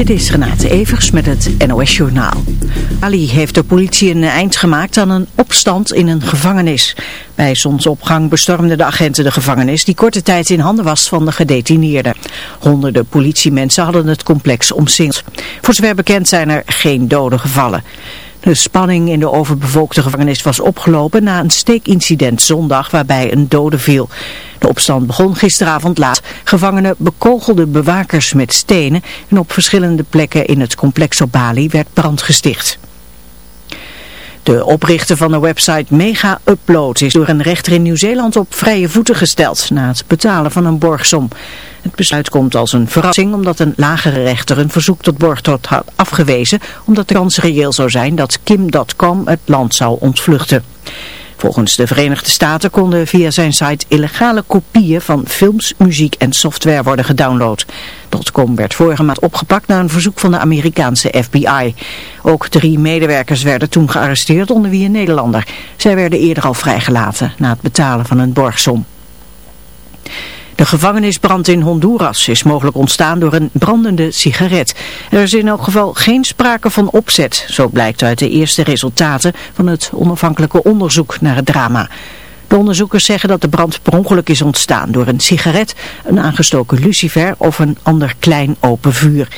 Dit is Renate Evers met het NOS Journaal. Ali heeft de politie een eind gemaakt aan een opstand in een gevangenis. Bij zonsopgang bestormden de agenten de gevangenis die korte tijd in handen was van de gedetineerden. Honderden politiemensen hadden het complex omsingeld. Voor zover bekend zijn er geen doden gevallen. De spanning in de overbevolkte gevangenis was opgelopen na een steekincident zondag waarbij een dode viel. De opstand begon gisteravond laat. Gevangenen bekogelden bewakers met stenen en op verschillende plekken in het complex op Bali werd brand gesticht. De oprichter van de website Mega Upload is door een rechter in Nieuw-Zeeland op vrije voeten gesteld na het betalen van een borgsom. Het besluit komt als een verrassing omdat een lagere rechter een verzoek tot borgtocht had afgewezen omdat de kans reëel zou zijn dat Kim.com het land zou ontvluchten. Volgens de Verenigde Staten konden via zijn site illegale kopieën van films, muziek en software worden gedownload. .com werd vorige maand opgepakt na een verzoek van de Amerikaanse FBI. Ook drie medewerkers werden toen gearresteerd, onder wie een Nederlander. Zij werden eerder al vrijgelaten na het betalen van een borgsom. De gevangenisbrand in Honduras is mogelijk ontstaan door een brandende sigaret. Er is in elk geval geen sprake van opzet, zo blijkt uit de eerste resultaten van het onafhankelijke onderzoek naar het drama. De onderzoekers zeggen dat de brand per ongeluk is ontstaan door een sigaret, een aangestoken lucifer of een ander klein open vuur.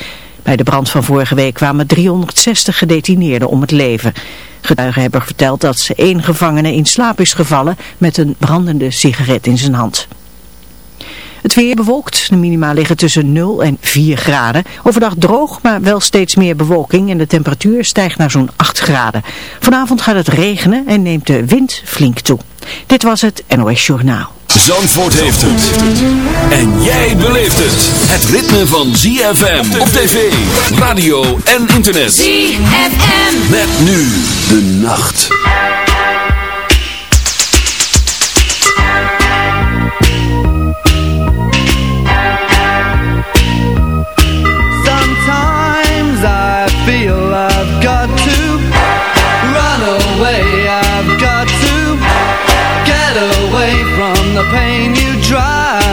Bij de brand van vorige week kwamen 360 gedetineerden om het leven. Getuigen hebben verteld dat één gevangene in slaap is gevallen met een brandende sigaret in zijn hand. Het weer bewolkt. De minima liggen tussen 0 en 4 graden. Overdag droog, maar wel steeds meer bewolking en de temperatuur stijgt naar zo'n 8 graden. Vanavond gaat het regenen en neemt de wind flink toe. Dit was het NOS Journaal. Zandvoort heeft het. En jij beleeft het. Het ritme van ZFM op tv, radio en internet. ZFM. Met nu de nacht.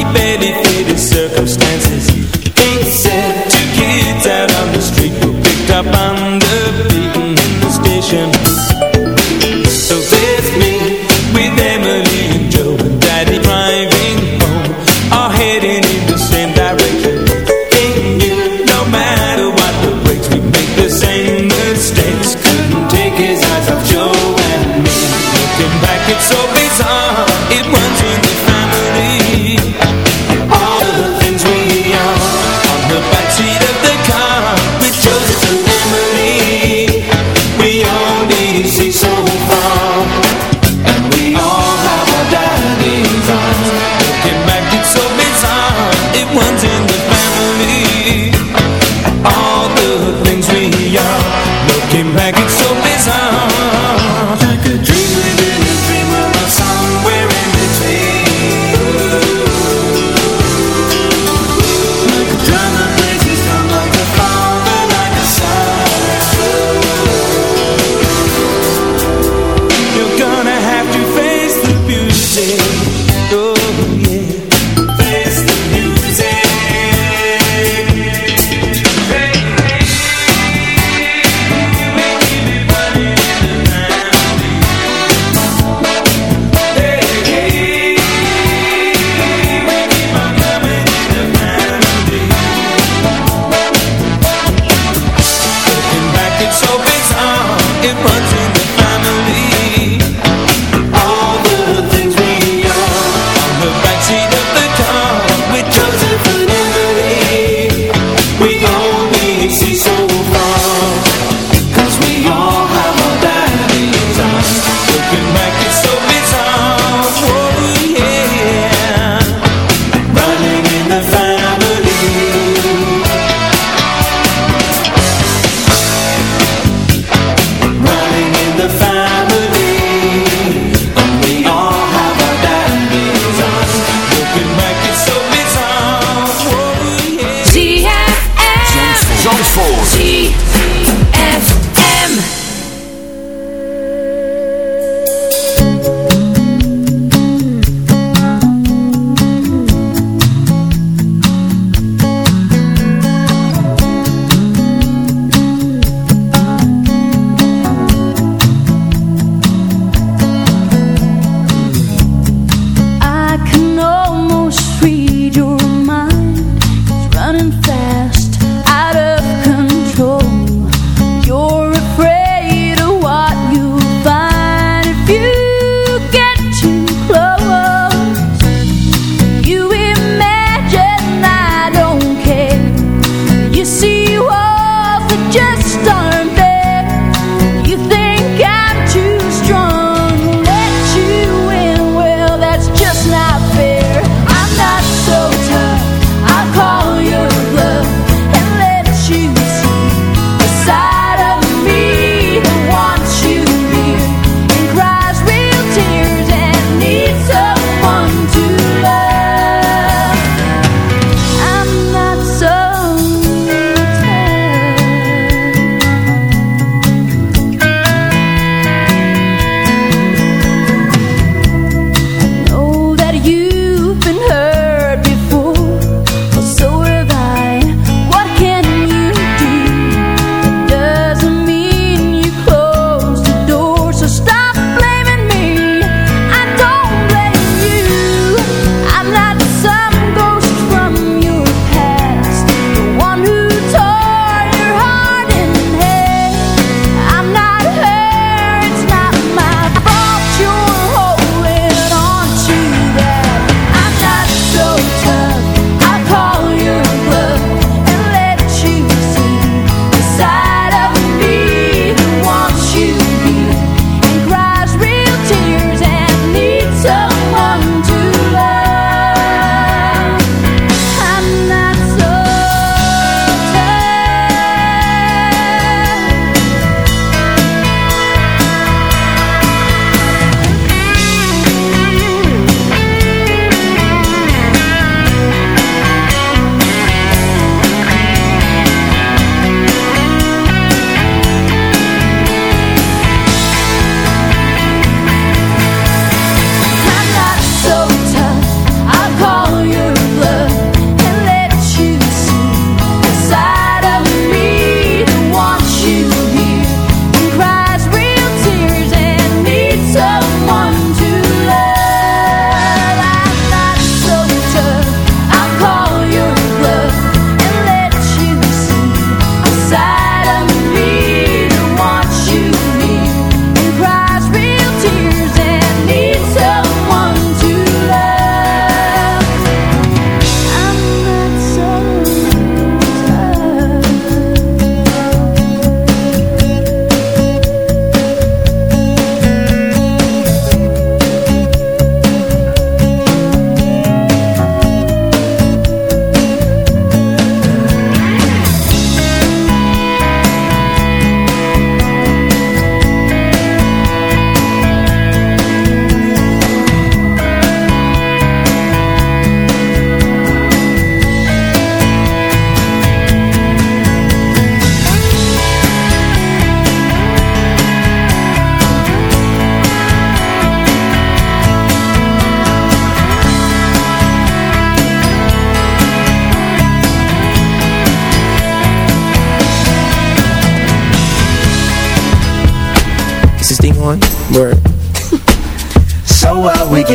running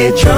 what,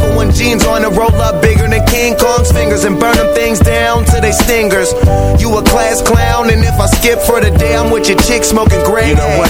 Some 501 jeans on it, roll up bigger than King Kong's fingers and burn them things down to they stingers. You a class clown, and if I skip for the day, I'm with your chick smoking gray. You know what?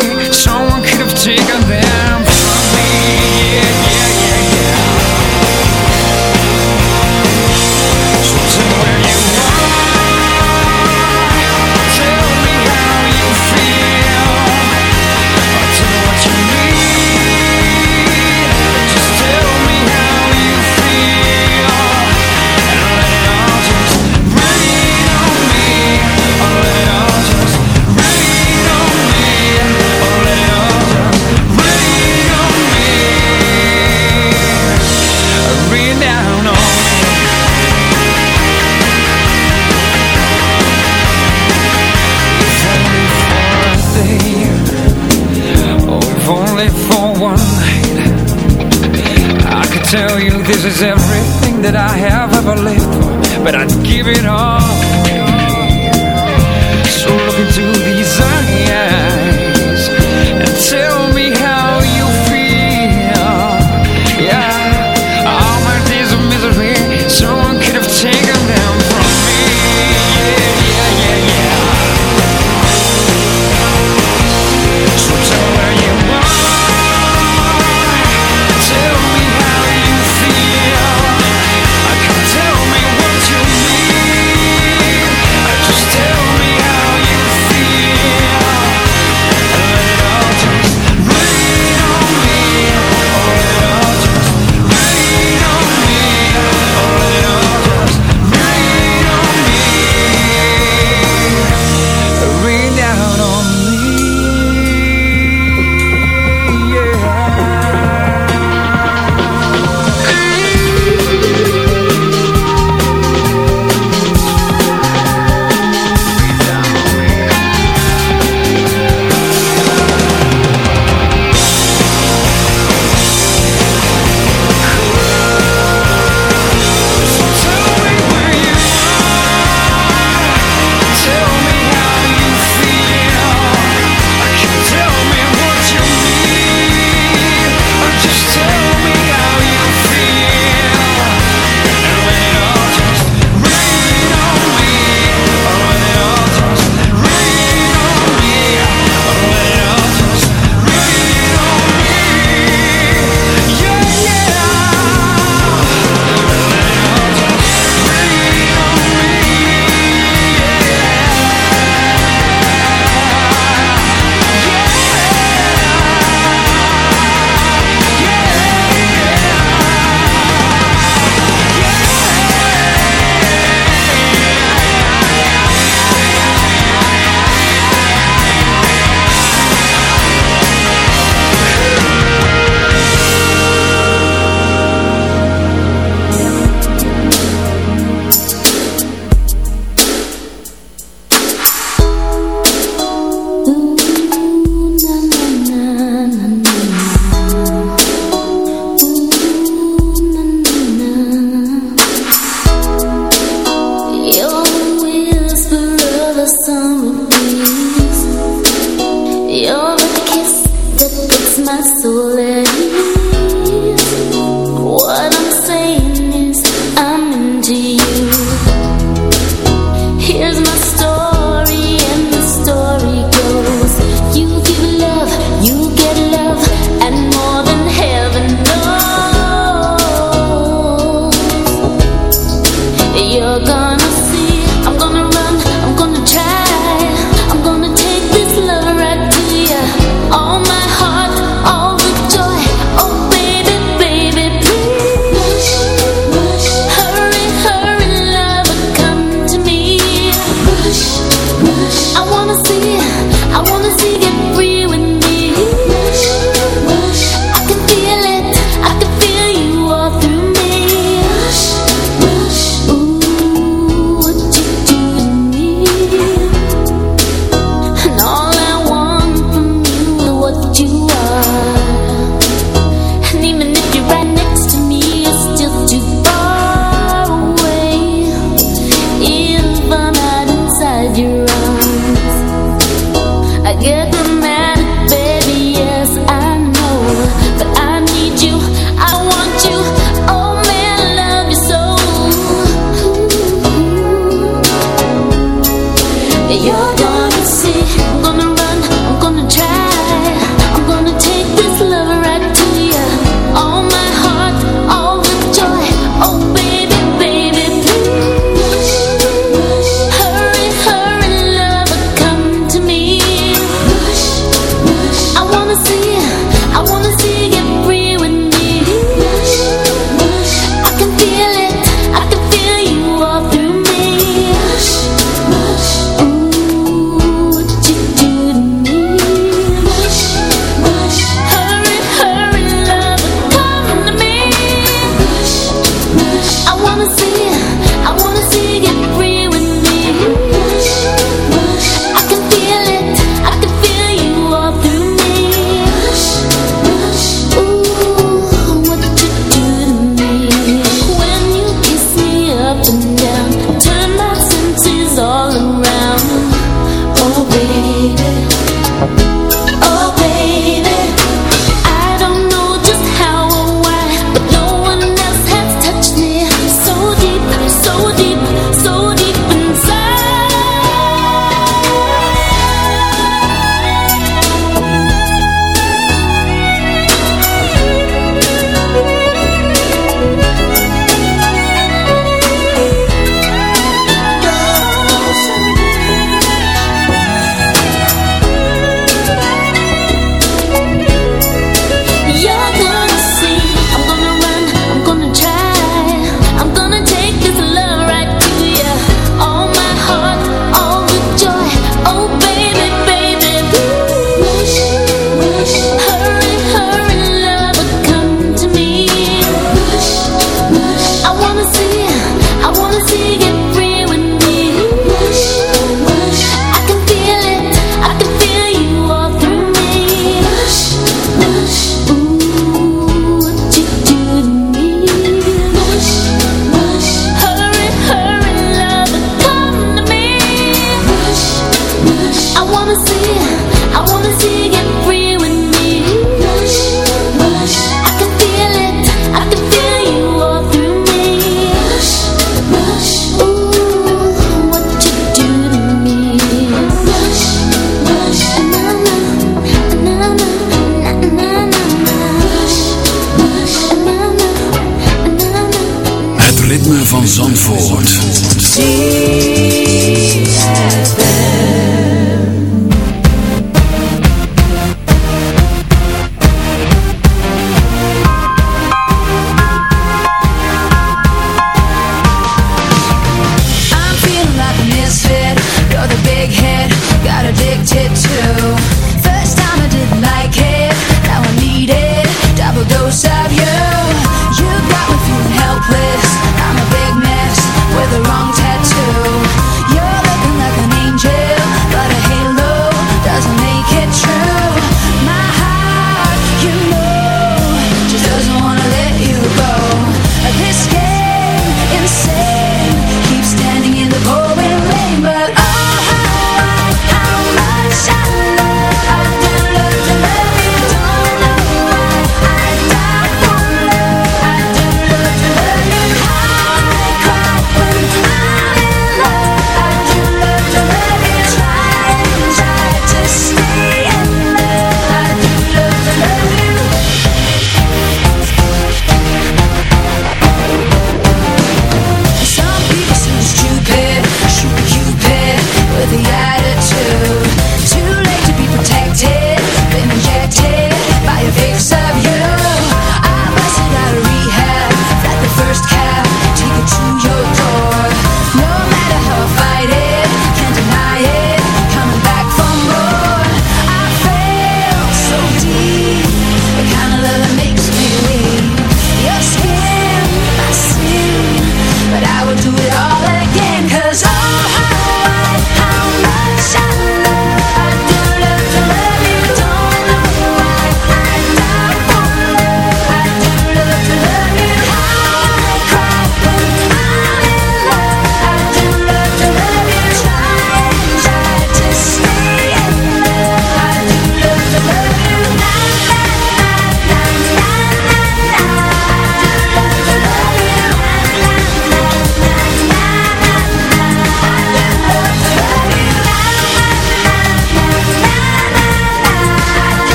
This is everything that I have ever lived for But I'd give it all. So look into the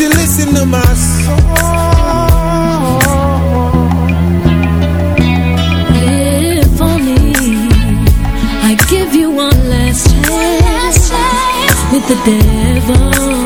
you listen to my song? If only I give you one last chance with the devil,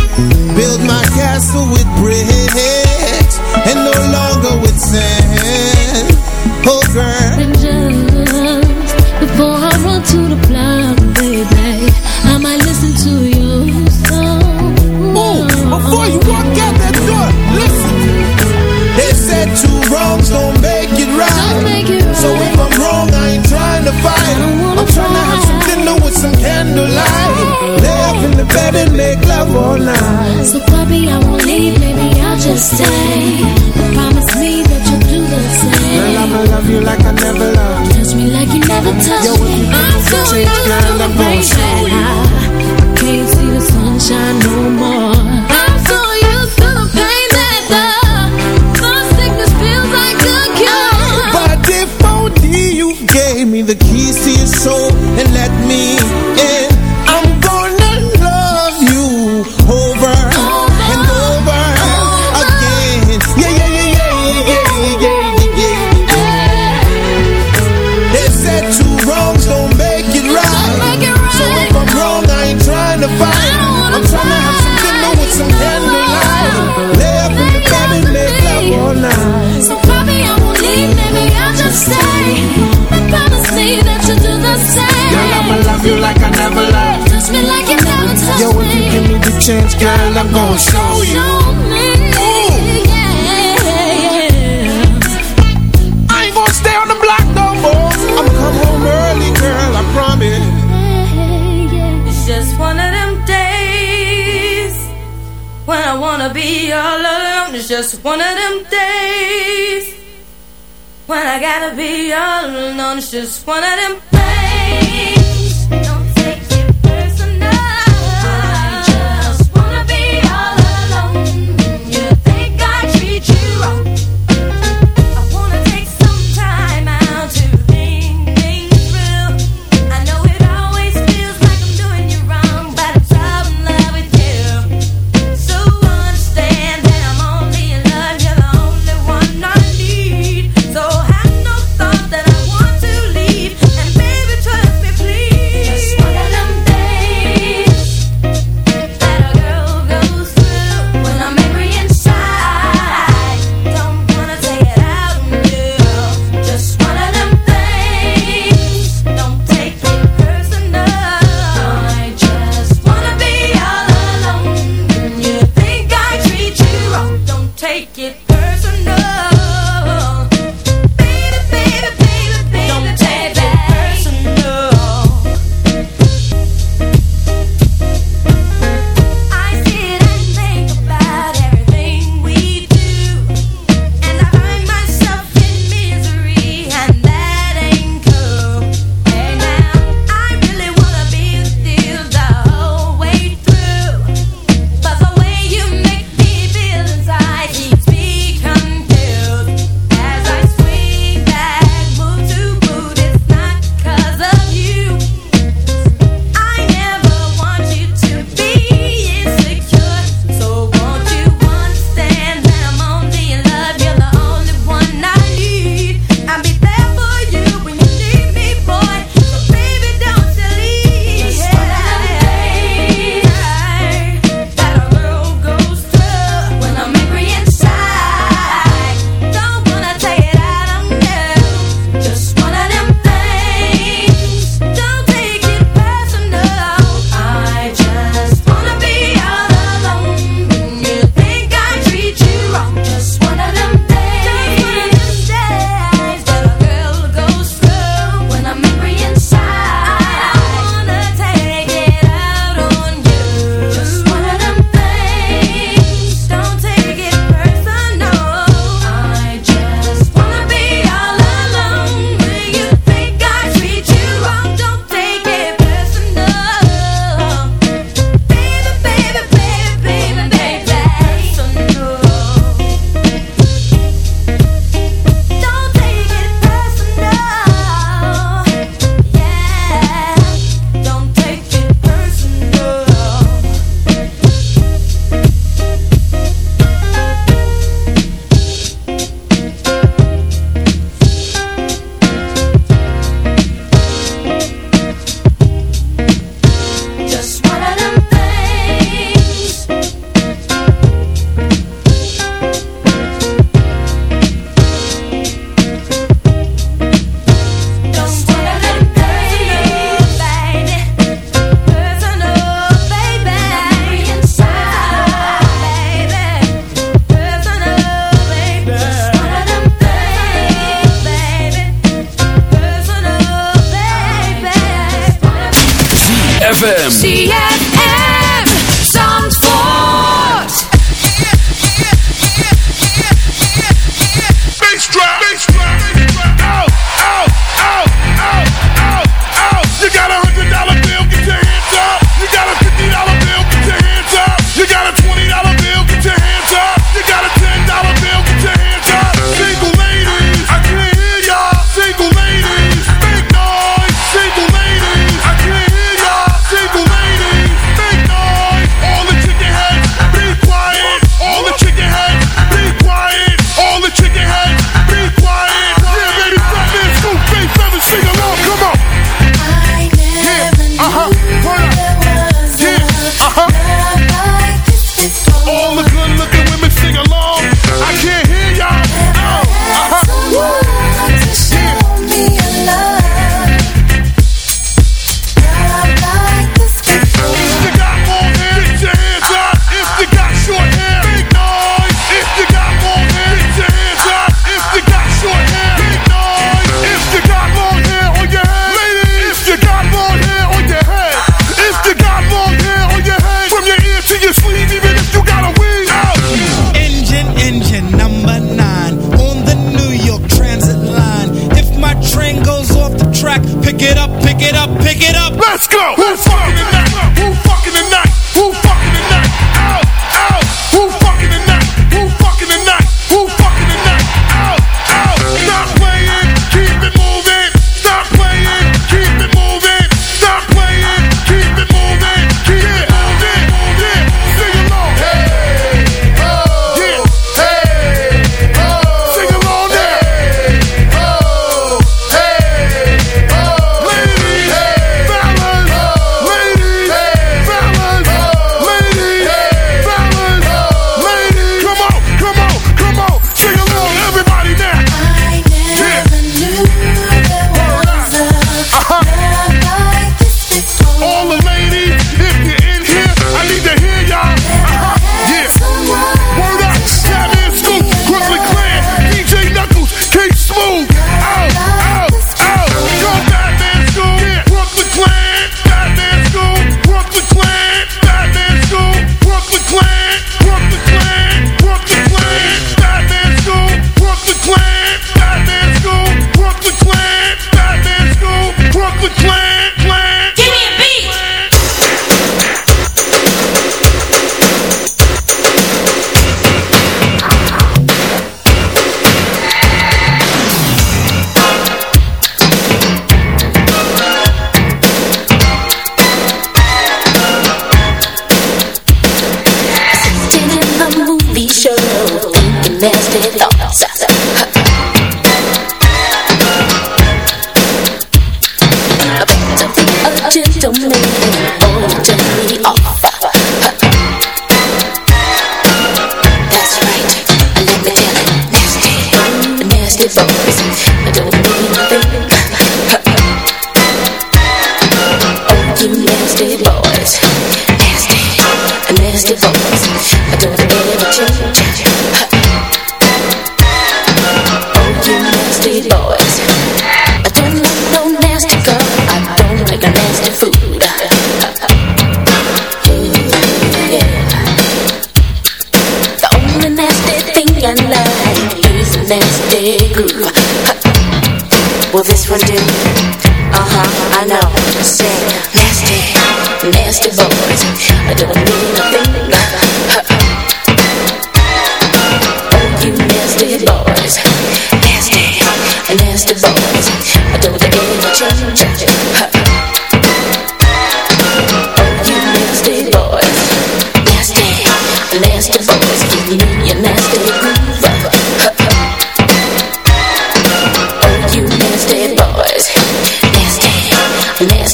Build my castle with bricks and no longer with sand. Oh, girl. And just before I run to the block, baby, I might listen to your song. Before you walk out that door, listen. They said two wrongs don't make it right. Don't make it right. So if I'm wrong, I ain't trying to fight. I'm trying to have some fight. dinner with some candlelight. Lay up in the bed and make love all night. So puppy, I won't leave, maybe I'll just stay. Promise me that you'll do the same. Girl, I'ma love you like I never loved. Touch me like you never touched Yo, me. I'm so the chance, used to the rain that. I can't see the sunshine no more. Chance, girl, I'm gonna show you. Yeah. I ain't gonna stay on the block no more. I'm come home early, girl, I promise. It's just one of them days when I wanna be all alone. It's just one of them days when I gotta be all alone. It's just one of them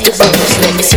Ik ben.